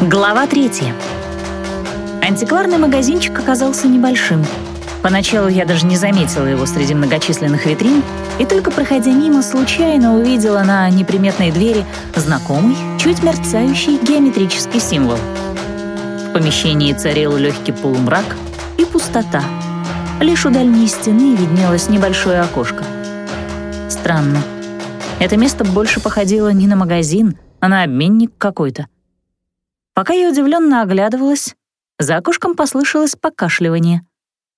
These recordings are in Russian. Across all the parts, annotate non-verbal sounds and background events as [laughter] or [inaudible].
Глава третья. Антикварный магазинчик оказался небольшим. Поначалу я даже не заметила его среди многочисленных витрин, и только проходя мимо, случайно увидела на неприметной двери знакомый, чуть мерцающий геометрический символ. В помещении царил легкий полумрак и пустота. Лишь у дальней стены виднелось небольшое окошко. Странно. Это место больше походило не на магазин, а на обменник какой-то. Пока я удивленно оглядывалась, за окошком послышалось покашливание,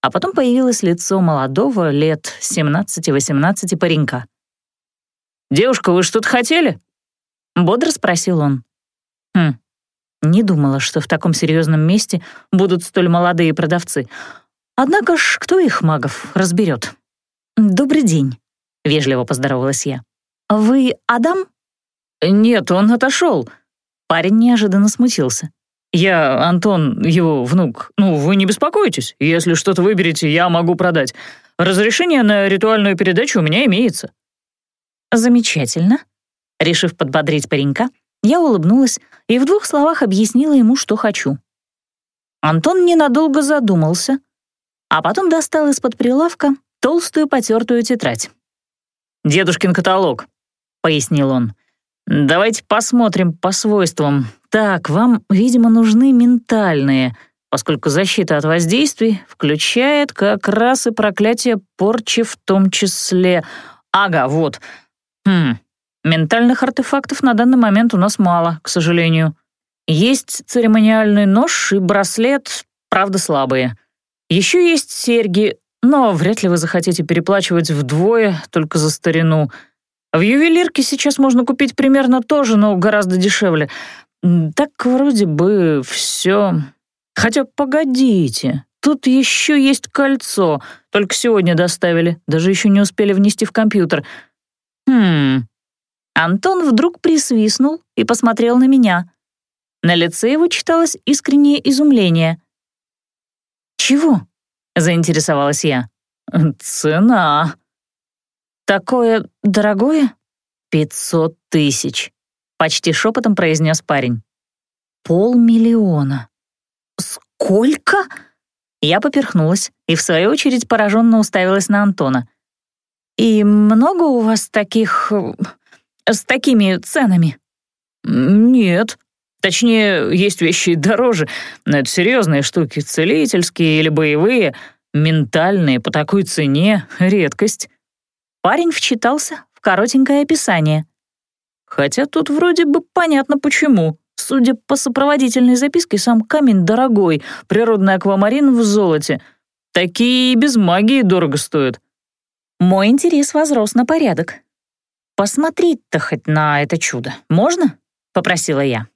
а потом появилось лицо молодого, лет 17-18 паренька. «Девушка, вы что-то хотели?» — бодро спросил он. Хм, не думала, что в таком серьезном месте будут столь молодые продавцы. Однако ж, кто их магов разберет? «Добрый день», — вежливо поздоровалась я. «Вы Адам?» «Нет, он отошел», Парень неожиданно смутился. «Я Антон, его внук. Ну, вы не беспокойтесь. Если что-то выберете, я могу продать. Разрешение на ритуальную передачу у меня имеется». «Замечательно». Решив подбодрить паренька, я улыбнулась и в двух словах объяснила ему, что хочу. Антон ненадолго задумался, а потом достал из-под прилавка толстую потертую тетрадь. «Дедушкин каталог», — пояснил он. Давайте посмотрим по свойствам. Так, вам, видимо, нужны ментальные, поскольку защита от воздействий включает как раз и проклятие порчи в том числе. Ага, вот. Хм, ментальных артефактов на данный момент у нас мало, к сожалению. Есть церемониальный нож и браслет, правда, слабые. Еще есть серьги, но вряд ли вы захотите переплачивать вдвое только за старину — в ювелирке сейчас можно купить примерно то же, но гораздо дешевле. Так вроде бы все. Хотя погодите, тут еще есть кольцо, только сегодня доставили, даже еще не успели внести в компьютер. Хм. Антон вдруг присвистнул и посмотрел на меня. На лице его читалось искреннее изумление. «Чего?» — заинтересовалась я. «Цена», «Такое дорогое?» «Пятьсот тысяч», — почти шепотом произнес парень. «Полмиллиона». «Сколько?» Я поперхнулась и, в свою очередь, пораженно уставилась на Антона. «И много у вас таких... с такими ценами?» «Нет. Точнее, есть вещи дороже, но это серьезные штуки, целительские или боевые, ментальные по такой цене — редкость». Парень вчитался в коротенькое описание. Хотя тут вроде бы понятно почему. Судя по сопроводительной записке, сам камень дорогой, природный аквамарин в золоте. Такие и без магии дорого стоят. Мой интерес возрос на порядок. «Посмотреть-то хоть на это чудо можно?» — попросила я.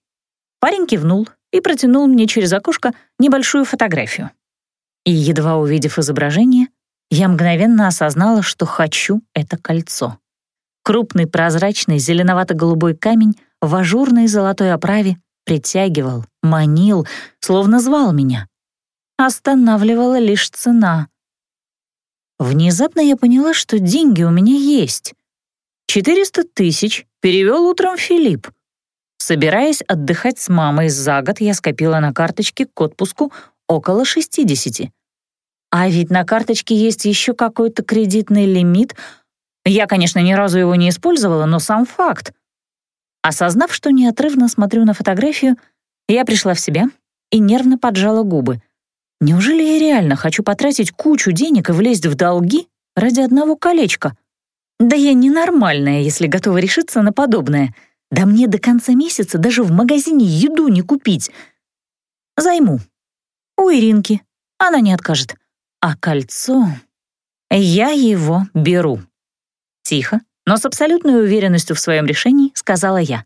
Парень кивнул и протянул мне через окошко небольшую фотографию. И, едва увидев изображение, я мгновенно осознала, что хочу это кольцо. Крупный прозрачный зеленовато-голубой камень в ажурной золотой оправе притягивал, манил, словно звал меня. Останавливала лишь цена. Внезапно я поняла, что деньги у меня есть. 400 тысяч перевел утром Филипп. Собираясь отдыхать с мамой за год, я скопила на карточке к отпуску около 60. А ведь на карточке есть еще какой-то кредитный лимит. Я, конечно, ни разу его не использовала, но сам факт. Осознав, что неотрывно смотрю на фотографию, я пришла в себя и нервно поджала губы. Неужели я реально хочу потратить кучу денег и влезть в долги ради одного колечка? Да я ненормальная, если готова решиться на подобное. Да мне до конца месяца даже в магазине еду не купить. Займу. У Иринки. Она не откажет. А кольцо... Я его беру. Тихо, но с абсолютной уверенностью в своем решении сказала я.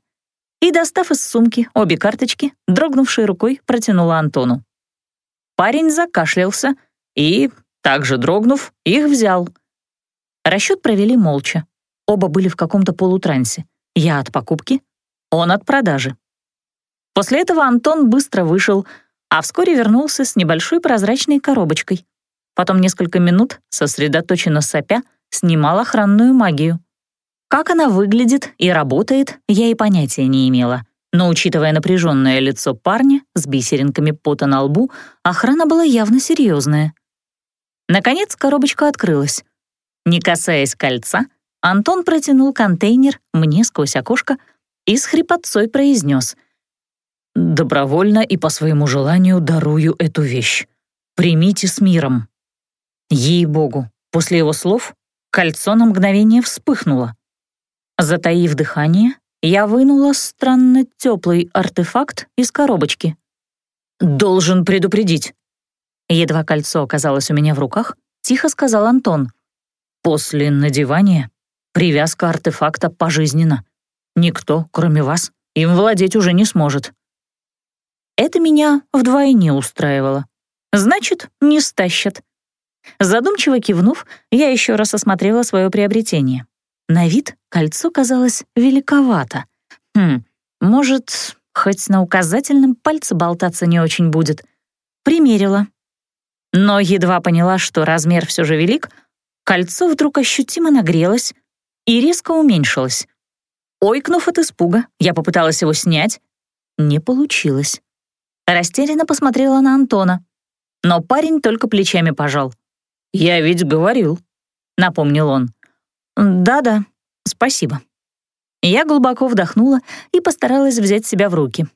И, достав из сумки обе карточки, дрогнувшей рукой протянула Антону. Парень закашлялся и, также дрогнув, их взял. Расчет провели молча. Оба были в каком-то полутрансе. Я от покупки, он от продажи. После этого Антон быстро вышел, а вскоре вернулся с небольшой прозрачной коробочкой. Потом несколько минут, сосредоточенно сопя, снимал охранную магию. Как она выглядит и работает, я и понятия не имела. Но, учитывая напряженное лицо парня с бисеринками пота на лбу, охрана была явно серьезная. Наконец коробочка открылась. Не касаясь кольца, Антон протянул контейнер мне сквозь окошко и с хрипотцой произнес «Добровольно и по своему желанию дарую эту вещь. Примите с миром». Ей-богу, после его слов кольцо на мгновение вспыхнуло. Затаив дыхание, я вынула странно теплый артефакт из коробочки. «Должен предупредить». Едва кольцо оказалось у меня в руках, тихо сказал Антон. «После надевания привязка артефакта пожизненна. Никто, кроме вас, им владеть уже не сможет». Это меня вдвойне устраивало. Значит, не стащат. Задумчиво кивнув, я еще раз осмотрела свое приобретение. На вид кольцо казалось великовато. Хм, может, хоть на указательном пальце болтаться не очень будет. Примерила. Но едва поняла, что размер все же велик, кольцо вдруг ощутимо нагрелось и резко уменьшилось. Ойкнув от испуга, я попыталась его снять. Не получилось. Растерянно посмотрела на Антона. Но парень только плечами пожал. «Я ведь говорил», — напомнил он. «Да-да, спасибо». Я глубоко вдохнула и постаралась взять себя в руки.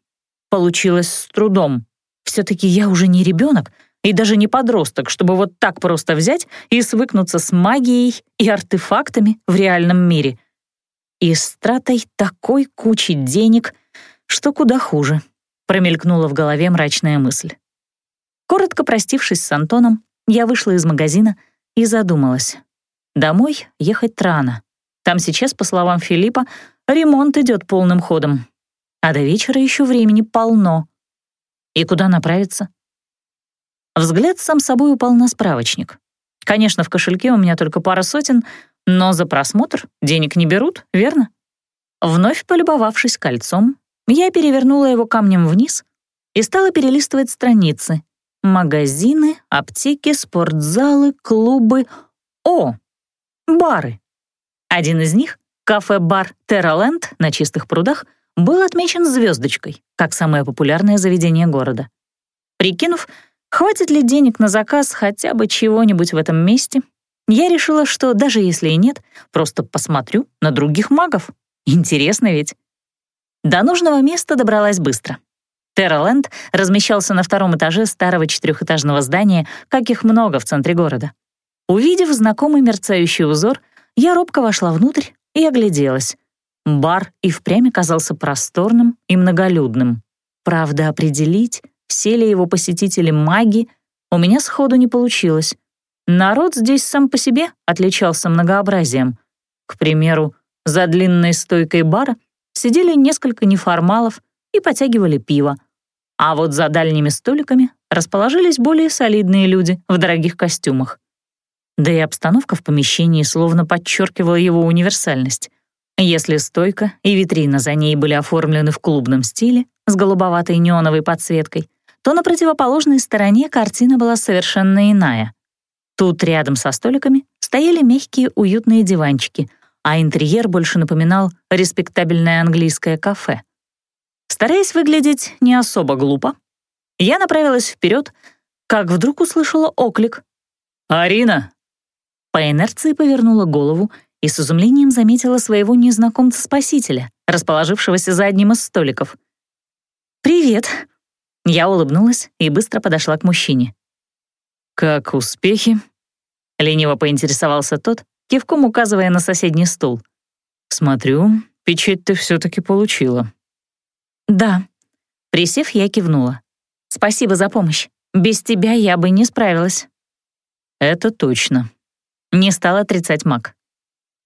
Получилось с трудом. Все-таки я уже не ребенок и даже не подросток, чтобы вот так просто взять и свыкнуться с магией и артефактами в реальном мире. И с тратой такой кучи денег, что куда хуже, промелькнула в голове мрачная мысль. Коротко простившись с Антоном, я вышла из магазина и задумалась. Домой ехать рано. Там сейчас, по словам Филиппа, ремонт идет полным ходом. А до вечера еще времени полно. И куда направиться? Взгляд сам собой упал на справочник. Конечно, в кошельке у меня только пара сотен, но за просмотр денег не берут, верно? Вновь полюбовавшись кольцом, я перевернула его камнем вниз и стала перелистывать страницы. Магазины, аптеки, спортзалы, клубы. О, бары. Один из них, кафе-бар «Терраленд» на Чистых прудах, был отмечен звездочкой, как самое популярное заведение города. Прикинув, хватит ли денег на заказ хотя бы чего-нибудь в этом месте, я решила, что даже если и нет, просто посмотрю на других магов. Интересно ведь. До нужного места добралась быстро. Терраленд размещался на втором этаже старого четырехэтажного здания, как их много в центре города. Увидев знакомый мерцающий узор, я робко вошла внутрь и огляделась. Бар и впрямь казался просторным и многолюдным. Правда, определить, все ли его посетители маги, у меня сходу не получилось. Народ здесь сам по себе отличался многообразием. К примеру, за длинной стойкой бара сидели несколько неформалов и потягивали пиво, а вот за дальними столиками расположились более солидные люди в дорогих костюмах. Да и обстановка в помещении словно подчеркивала его универсальность. Если стойка и витрина за ней были оформлены в клубном стиле с голубоватой неоновой подсветкой, то на противоположной стороне картина была совершенно иная. Тут рядом со столиками стояли мягкие уютные диванчики, а интерьер больше напоминал респектабельное английское кафе. Стараясь выглядеть не особо глупо, я направилась вперед, как вдруг услышала оклик. «Арина!» По инерции повернула голову и с изумлением заметила своего незнакомца-спасителя, расположившегося за одним из столиков. «Привет!» Я улыбнулась и быстро подошла к мужчине. «Как успехи?» — лениво поинтересовался тот, кивком указывая на соседний стул. «Смотрю, печать ты все-таки получила». «Да». Присев, я кивнула. «Спасибо за помощь. Без тебя я бы не справилась». «Это точно». Не стал отрицать маг.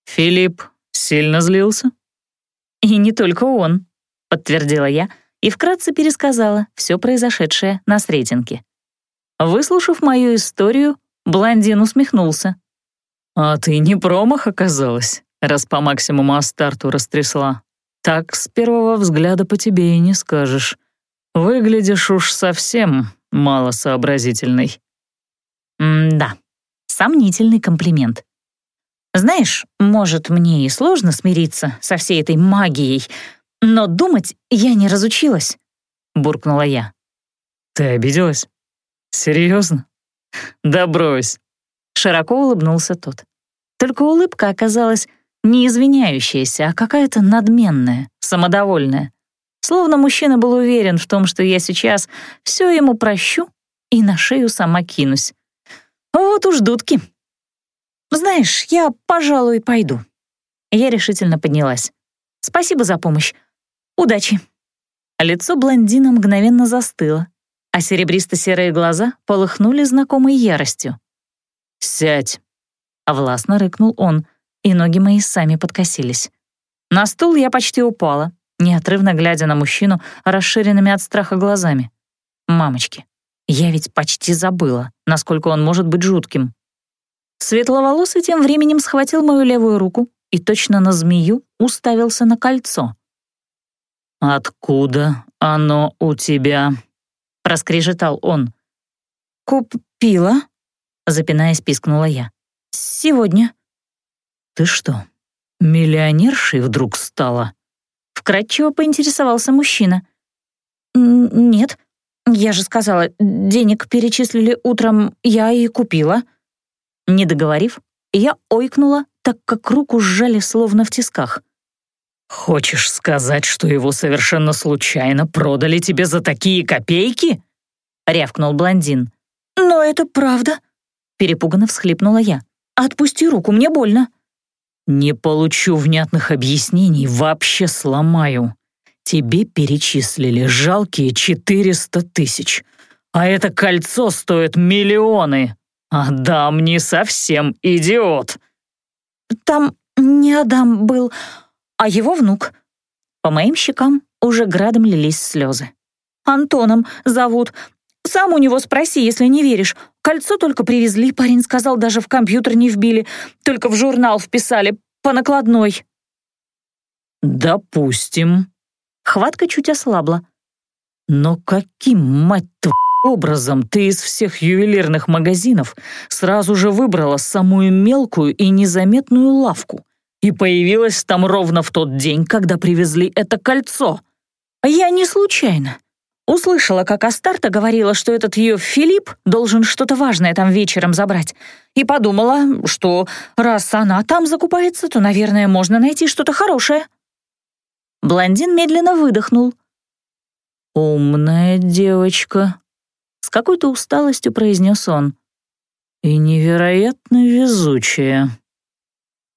«Филипп сильно злился?» «И не только он», — подтвердила я и вкратце пересказала все произошедшее на Сретенке. Выслушав мою историю, блондин усмехнулся. «А ты не промах оказалась, раз по максимуму Астарту растрясла. Так с первого взгляда по тебе и не скажешь. Выглядишь уж совсем малосообразительной». М-да, сомнительный комплимент. Знаешь, может, мне и сложно смириться со всей этой магией, но думать я не разучилась», — буркнула я. «Ты обиделась? Серьезно? Да брось!» Широко улыбнулся тот. Только улыбка оказалась не извиняющаяся, а какая-то надменная, самодовольная. Словно мужчина был уверен в том, что я сейчас все ему прощу и на шею сама кинусь. Вот уж дудки. Знаешь, я, пожалуй, пойду. Я решительно поднялась. Спасибо за помощь. Удачи. Лицо блондина мгновенно застыло, а серебристо-серые глаза полыхнули знакомой яростью. «Сядь!» — властно рыкнул он, и ноги мои сами подкосились. На стул я почти упала, неотрывно глядя на мужчину расширенными от страха глазами. «Мамочки, я ведь почти забыла, насколько он может быть жутким». Светловолосый тем временем схватил мою левую руку и точно на змею уставился на кольцо. «Откуда оно у тебя?» — проскрежетал он. «Купила?» — запинаясь, пискнула я. «Сегодня». «Ты что, миллионершей вдруг стала?» Вкратчиво поинтересовался мужчина. «Нет, я же сказала, денег перечислили утром, я и купила». Не договорив, я ойкнула, так как руку сжали словно в тисках. «Хочешь сказать, что его совершенно случайно продали тебе за такие копейки?» — рявкнул блондин. «Но это правда», — перепуганно всхлипнула я. «Отпусти руку, мне больно». «Не получу внятных объяснений, вообще сломаю. Тебе перечислили жалкие четыреста тысяч, а это кольцо стоит миллионы. Адам не совсем идиот». «Там не Адам был, а его внук». По моим щекам уже градом лились слезы. «Антоном зовут. Сам у него спроси, если не веришь. Кольцо только привезли, парень сказал, даже в компьютер не вбили, только в журнал вписали, по накладной». «Допустим». Хватка чуть ослабла. «Но каким, мать твою, образом ты из всех ювелирных магазинов сразу же выбрала самую мелкую и незаметную лавку и появилась там ровно в тот день, когда привезли это кольцо?» «Я не случайно. Услышала, как Астарта говорила, что этот ее Филипп должен что-то важное там вечером забрать, и подумала, что раз она там закупается, то, наверное, можно найти что-то хорошее». Блондин медленно выдохнул. «Умная девочка», — с какой-то усталостью произнес он. «И невероятно везучая.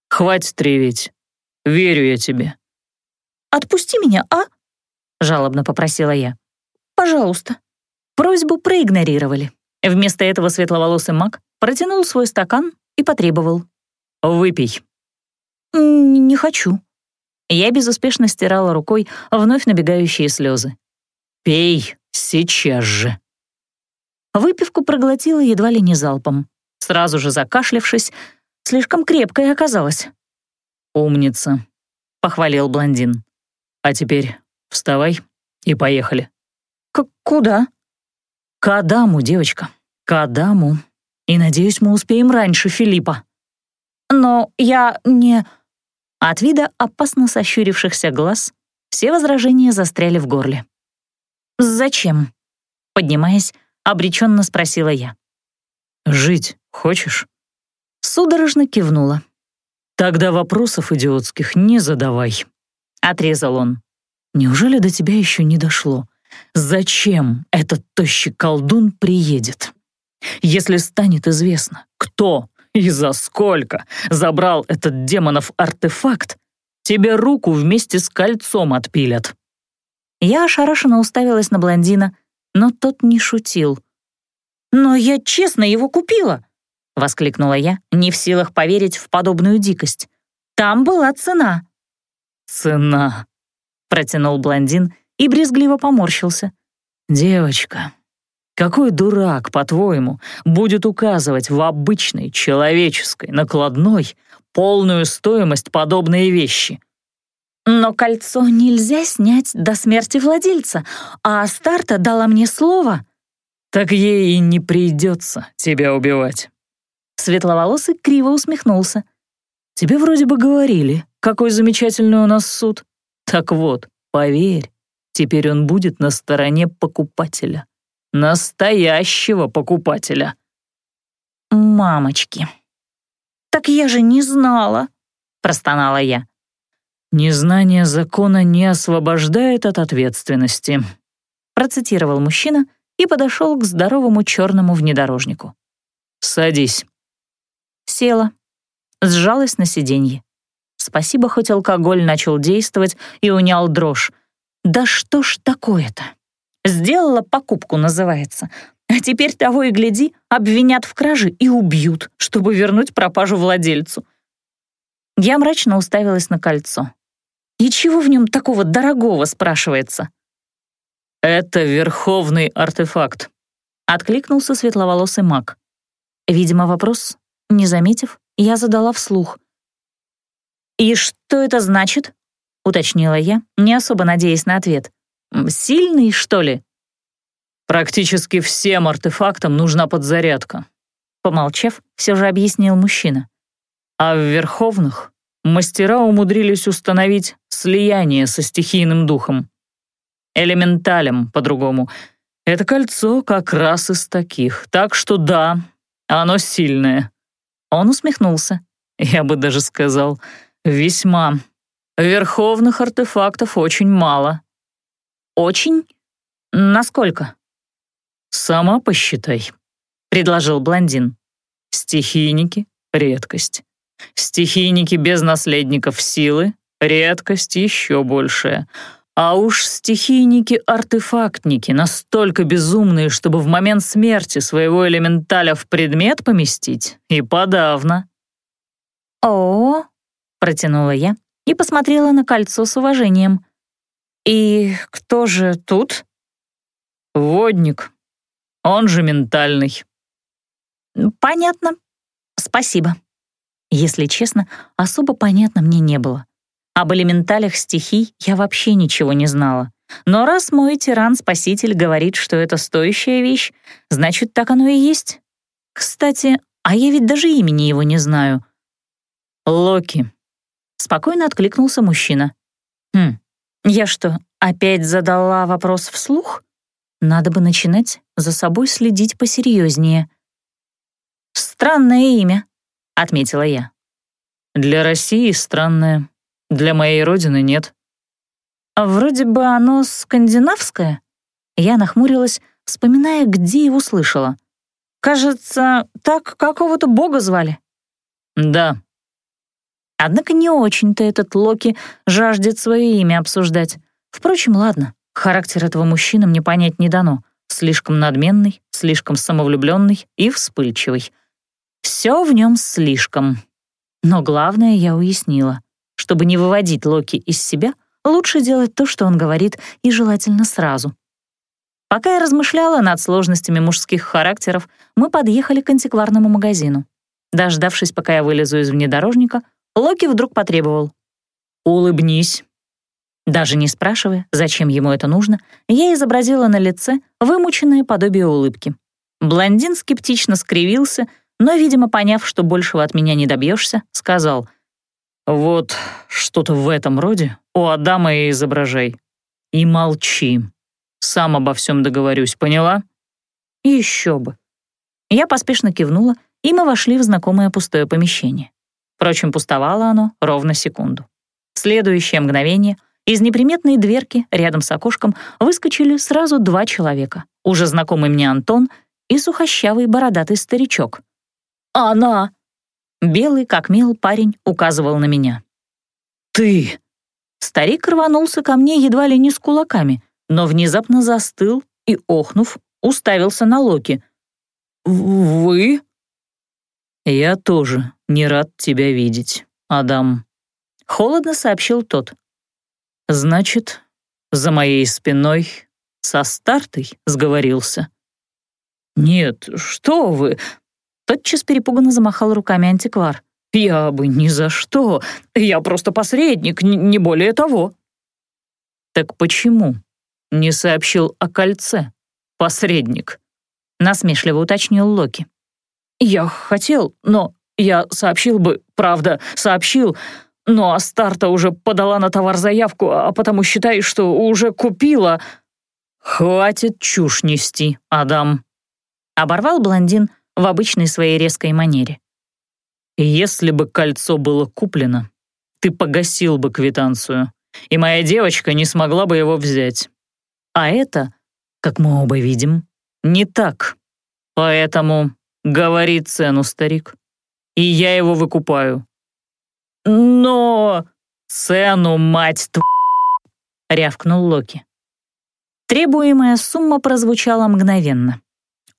Хватит реветь. Верю я тебе». «Отпусти меня, а?» — жалобно попросила я. Пожалуйста». Просьбу проигнорировали. Вместо этого светловолосый маг протянул свой стакан и потребовал. «Выпей». «Не хочу». Я безуспешно стирала рукой вновь набегающие слезы. «Пей сейчас же». Выпивку проглотила едва ли не залпом. Сразу же закашлявшись, слишком крепкая оказалась. «Умница», — похвалил блондин. «А теперь вставай и поехали». К куда?» «К Адаму, девочка, к Адаму. И, надеюсь, мы успеем раньше Филиппа». «Но я не...» От вида опасно сощурившихся глаз все возражения застряли в горле. «Зачем?» Поднимаясь, обреченно спросила я. «Жить хочешь?» Судорожно кивнула. «Тогда вопросов идиотских не задавай», — отрезал он. «Неужели до тебя еще не дошло? Зачем этот тощий колдун приедет? Если станет известно, кто и за сколько забрал этот демонов артефакт, тебе руку вместе с кольцом отпилят. Я ошарашенно уставилась на блондина, но тот не шутил. «Но я честно его купила!» — воскликнула я, не в силах поверить в подобную дикость. «Там была цена». «Цена», — протянул блондин и брезгливо поморщился. «Девочка, какой дурак, по-твоему, будет указывать в обычной человеческой накладной полную стоимость подобные вещи?» «Но кольцо нельзя снять до смерти владельца, а Астарта дала мне слово». «Так ей и не придется тебя убивать». Светловолосый криво усмехнулся. «Тебе вроде бы говорили, какой замечательный у нас суд. Так вот, Поверь, теперь он будет на стороне покупателя. Настоящего покупателя. «Мамочки! Так я же не знала!» — простонала я. «Незнание закона не освобождает от ответственности», — процитировал мужчина и подошел к здоровому черному внедорожнику. «Садись». Села, сжалась на сиденье. Спасибо, хоть алкоголь начал действовать и унял дрожь. Да что ж такое-то? Сделала покупку, называется. А теперь того и гляди, обвинят в краже и убьют, чтобы вернуть пропажу владельцу. Я мрачно уставилась на кольцо. И чего в нем такого дорогого, спрашивается? «Это верховный артефакт», — откликнулся светловолосый маг. Видимо, вопрос, не заметив, я задала вслух. «И что это значит?» — уточнила я, не особо надеясь на ответ. «Сильный, что ли?» «Практически всем артефактам нужна подзарядка», — помолчав, все же объяснил мужчина. «А в Верховных мастера умудрились установить слияние со стихийным духом. Элементалем, по-другому. Это кольцо как раз из таких, так что да, оно сильное». Он усмехнулся. Я бы даже сказал, весьма. Верховных артефактов очень мало. Очень? Насколько? «Сама посчитай», — предложил блондин. «Стихийники — редкость. Стихийники без наследников силы — редкость еще большая. А уж стихийники-артефактники настолько безумные, чтобы в момент смерти своего элементаля в предмет поместить, и подавно». «О, -о — протянула я и посмотрела на кольцо с уважением. «И кто же тут?» «Водник», он же ментальный». «Понятно. Спасибо». Если честно, особо понятно мне не было. Об элементалях стихий я вообще ничего не знала. Но раз мой тиран-спаситель говорит, что это стоящая вещь, значит, так оно и есть. Кстати, а я ведь даже имени его не знаю. «Локи», — спокойно откликнулся мужчина. «Хм, я что, опять задала вопрос вслух?» Надо бы начинать за собой следить посерьезнее. «Странное имя», — отметила я. «Для России странное, для моей родины нет». А «Вроде бы оно скандинавское». Я нахмурилась, вспоминая, где его слышала. «Кажется, так какого-то бога звали». «Да». Однако не очень-то этот Локи жаждет свое имя обсуждать. Впрочем, ладно. Характер этого мужчины мне понять не дано. Слишком надменный, слишком самовлюбленный и вспыльчивый. Все в нем слишком. Но главное я уяснила. Чтобы не выводить Локи из себя, лучше делать то, что он говорит, и желательно сразу. Пока я размышляла над сложностями мужских характеров, мы подъехали к антикварному магазину. Дождавшись, пока я вылезу из внедорожника, Локи вдруг потребовал. «Улыбнись». Даже не спрашивая, зачем ему это нужно, я изобразила на лице вымученное подобие улыбки. Блондин скептично скривился, но, видимо, поняв, что большего от меня не добьешься, сказал «Вот что-то в этом роде у Адама и изображай. И молчи. Сам обо всем договорюсь, поняла?» «Еще бы». Я поспешно кивнула, и мы вошли в знакомое пустое помещение. Впрочем, пустовало оно ровно секунду. В следующее мгновение — из неприметной дверки рядом с окошком выскочили сразу два человека. Уже знакомый мне Антон и сухощавый бородатый старичок. «Она!» Белый, как мел, парень указывал на меня. «Ты!» Старик рванулся ко мне едва ли не с кулаками, но внезапно застыл и, охнув, уставился на Локи. «Вы?» «Я тоже не рад тебя видеть, Адам», — холодно сообщил тот. Значит, за моей спиной со стартой сговорился. «Нет, что вы!» Тотчас перепуганно замахал руками антиквар. «Я бы ни за что! Я просто посредник, не более того!» «Так почему не сообщил о кольце, посредник?» Насмешливо уточнил Локи. «Я хотел, но я сообщил бы, правда, сообщил, но Астарта уже подала на товар заявку, а потому считай, что уже купила...» «Хватит чушь нести, Адам», — оборвал блондин в обычной своей резкой манере. «Если бы кольцо было куплено, ты погасил бы квитанцию, и моя девочка не смогла бы его взять. А это, как мы оба видим, не так. Поэтому говори цену, старик, и я его выкупаю». «Но...» «Цену, мать тв...» — рявкнул Локи. Требуемая сумма прозвучала мгновенно.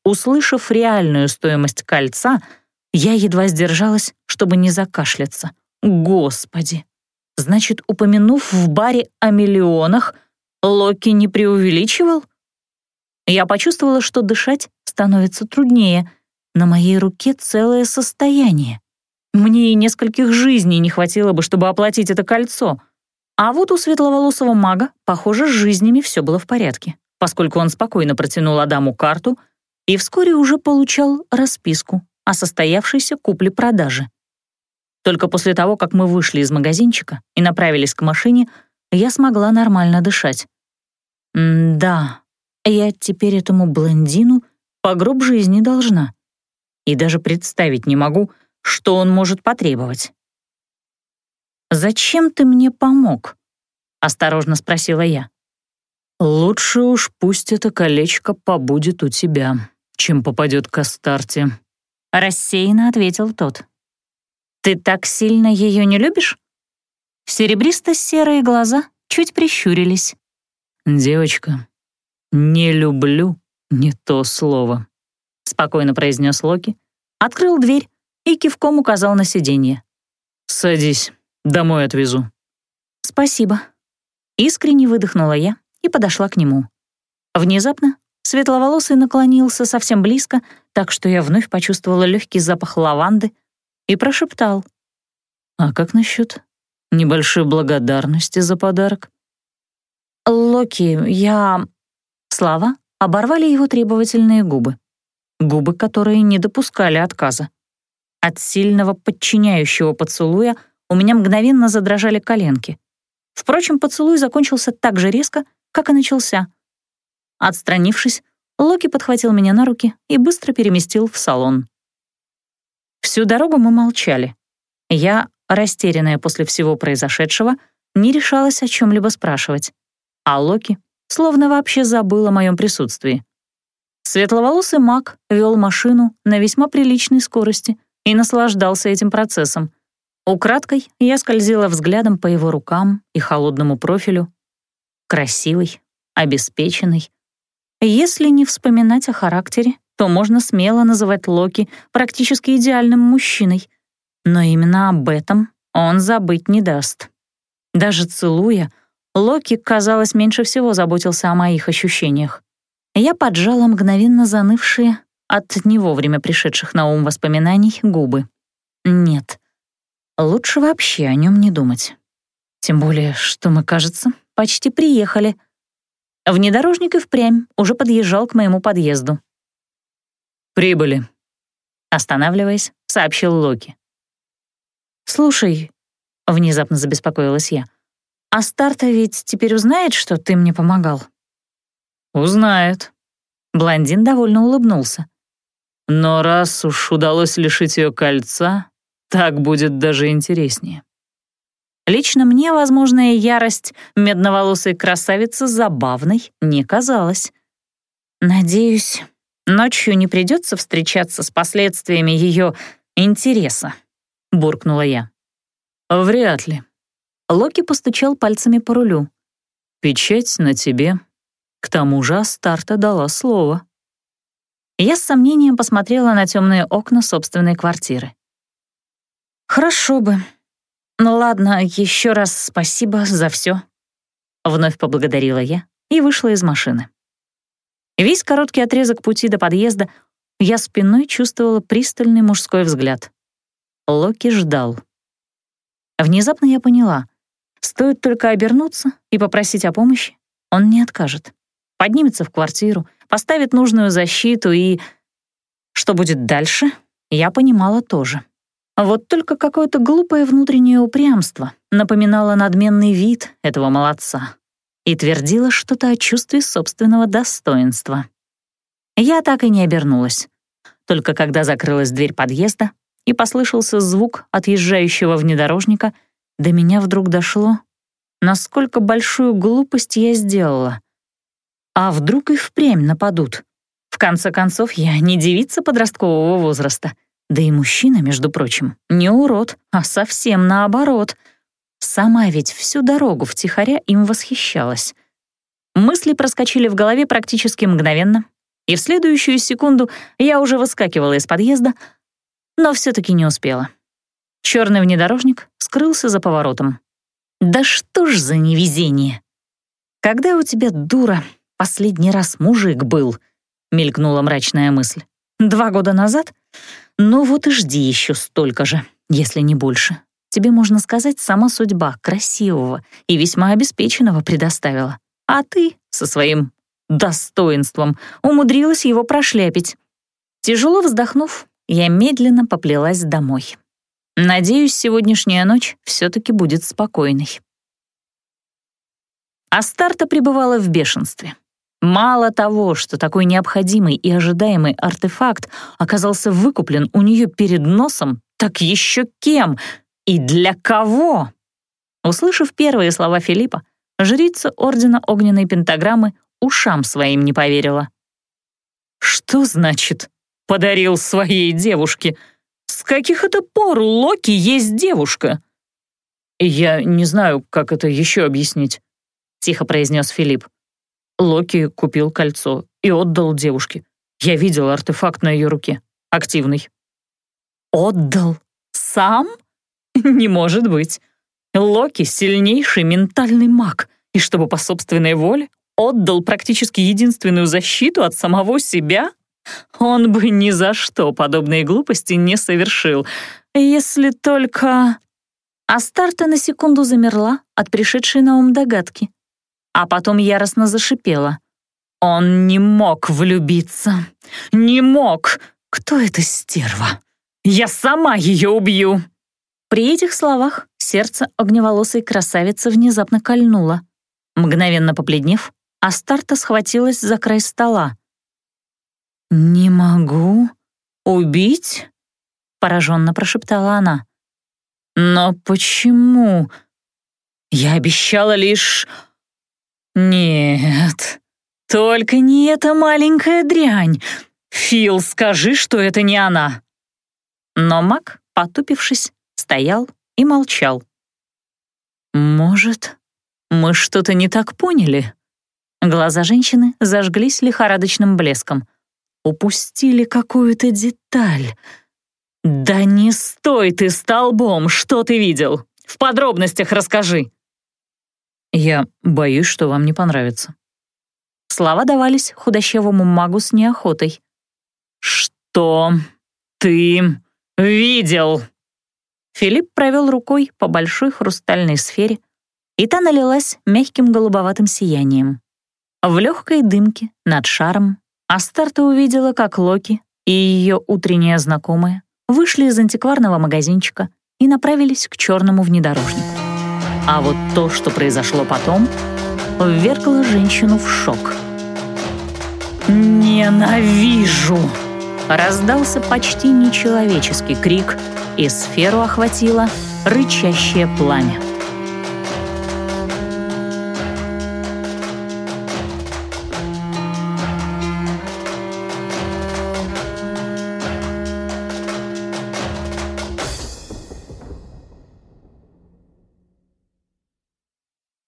Услышав реальную стоимость кольца, я едва сдержалась, чтобы не закашляться. Господи! Значит, упомянув в баре о миллионах, Локи не преувеличивал? Я почувствовала, что дышать становится труднее. На моей руке целое состояние. Мне и нескольких жизней не хватило бы, чтобы оплатить это кольцо — а вот у светловолосого мага, похоже, с жизнями все было в порядке, поскольку он спокойно протянул Адаму карту и вскоре уже получал расписку о состоявшейся купле-продаже. Только после того, как мы вышли из магазинчика и направились к машине, я смогла нормально дышать. М да, я теперь этому блондину по гроб жизни должна. И даже представить не могу, что он может потребовать. «Зачем ты мне помог?» — осторожно спросила я. «Лучше уж пусть это колечко побудет у тебя, чем попадет к Астарте», — рассеянно ответил тот. «Ты так сильно ее не любишь?» Серебристо-серые глаза чуть прищурились. «Девочка, не люблю не то слово», — спокойно произнес Локи, открыл дверь и кивком указал на сиденье. «Садись». Домой отвезу». «Спасибо». Искренне выдохнула я и подошла к нему. Внезапно светловолосый наклонился совсем близко, так что я вновь почувствовала легкий запах лаванды и прошептал. «А как насчет небольшой благодарности за подарок?» «Локи, я...» Слова оборвали его требовательные губы. Губы, которые не допускали отказа. От сильного подчиняющего поцелуя — у меня мгновенно задрожали коленки. Впрочем, поцелуй закончился так же резко, как и начался. Отстранившись, Локи подхватил меня на руки и быстро переместил в салон. Всю дорогу мы молчали. Я, растерянная после всего произошедшего, не решалась о чем-либо спрашивать. А Локи словно вообще забыл о моем присутствии. Светловолосый маг вел машину на весьма приличной скорости и наслаждался этим процессом — Украдкой я скользила взглядом по его рукам и холодному профилю. Красивый, обеспеченный. Если не вспоминать о характере, то можно смело называть Локи практически идеальным мужчиной. Но именно об этом он забыть не даст. Даже целуя, Локи, казалось, меньше всего заботился о моих ощущениях. Я поджала мгновенно занывшие от не вовремя пришедших на ум воспоминаний губы. Нет, Лучше вообще о нем не думать. Тем более, что мы, кажется, почти приехали. Внедорожник и впрямь уже подъезжал к моему подъезду. «Прибыли», — останавливаясь, сообщил Локи. «Слушай», — внезапно забеспокоилась я, «а Старта ведь теперь узнает, что ты мне помогал?» «Узнает». Блондин довольно улыбнулся. «Но раз уж удалось лишить ее кольца, так будет даже интереснее. Лично мне возможная ярость медноволосой красавицы забавной не казалась. Надеюсь, ночью не придется встречаться с последствиями ее интереса, буркнула я. Вряд ли. Локи постучал пальцами по рулю. Печать на тебе. К тому же Астарта дала слово. Я с сомнением посмотрела на темные окна собственной квартиры. «Хорошо бы. Ну ладно, еще раз спасибо за все. Вновь поблагодарила я и вышла из машины. Весь короткий отрезок пути до подъезда я спиной чувствовала пристальный мужской взгляд. Локи ждал. Внезапно я поняла, стоит только обернуться и попросить о помощи, он не откажет. Поднимется в квартиру, поставит нужную защиту и... Что будет дальше, я понимала тоже. Вот только какое-то глупое внутреннее упрямство напоминало надменный вид этого молодца и твердило что-то о чувстве собственного достоинства. Я так и не обернулась. Только когда закрылась дверь подъезда и послышался звук отъезжающего внедорожника, до меня вдруг дошло, насколько большую глупость я сделала. А вдруг и впрямь нападут? В конце концов, я не девица подросткового возраста — да и мужчина, между прочим, не урод, а совсем наоборот. Сама ведь всю дорогу втихаря им восхищалась. Мысли проскочили в голове практически мгновенно, и в следующую секунду я уже выскакивала из подъезда, но все-таки не успела. Черный внедорожник скрылся за поворотом. Да что ж за невезение! Когда у тебя, дура, последний раз мужик был, мелькнула мрачная мысль. Два года назад? Ну вот и жди еще столько же, если не больше. Тебе, можно сказать, сама судьба красивого и весьма обеспеченного предоставила. А ты со своим достоинством умудрилась его прошляпить. Тяжело вздохнув, я медленно поплелась домой. Надеюсь, сегодняшняя ночь все-таки будет спокойной. Астарта пребывала в бешенстве. Мало того, что такой необходимый и ожидаемый артефакт оказался выкуплен у нее перед носом, так еще кем и для кого? Услышав первые слова Филиппа, жрица Ордена Огненной Пентаграммы ушам своим не поверила. «Что значит «подарил своей девушке»? С каких это пор у Локи есть девушка?» «Я не знаю, как это еще объяснить», — тихо произнес Филипп. Локи купил кольцо и отдал девушке. Я видел артефакт на ее руке. Активный. Отдал? Сам? [laughs] Не может быть. Локи — сильнейший ментальный маг, и чтобы по собственной воле отдал практически единственную защиту от самого себя? Он бы ни за что подобные глупости не совершил, если только... Астарта на секунду замерла от пришедшей на ум догадки а потом яростно зашипела. Он не мог влюбиться. Не мог! Кто эта стерва? Я сама ее убью!» При этих словах сердце огневолосой красавицы внезапно кольнуло. Мгновенно побледнев, Астарта схватилась за край стола. «Не могу убить?» — пораженно прошептала она. «Но почему? Я обещала лишь...» «Нет, только не эта маленькая дрянь. Фил, скажи, что это не она». Но маг, потупившись, стоял и молчал. «Может, мы что-то не так поняли?» Глаза женщины зажглись лихорадочным блеском. Упустили какую-то деталь. «Да не стой ты столбом! Что ты видел? В подробностях расскажи!» «Я боюсь, что вам не понравится». Слова давались худощавому магу с неохотой. «Что ты видел?» Филипп провел рукой по большой хрустальной сфере, и та налилась мягким голубоватым сиянием. В легкой дымке над шаром Астарта увидела, как Локи и ее утренняя знакомая вышли из антикварного магазинчика и направились к черному внедорожнику. А вот то, что произошло потом, ввергло женщину в шок. «Ненавижу!» Раздался почти нечеловеческий крик, и сферу охватило рычащее пламя.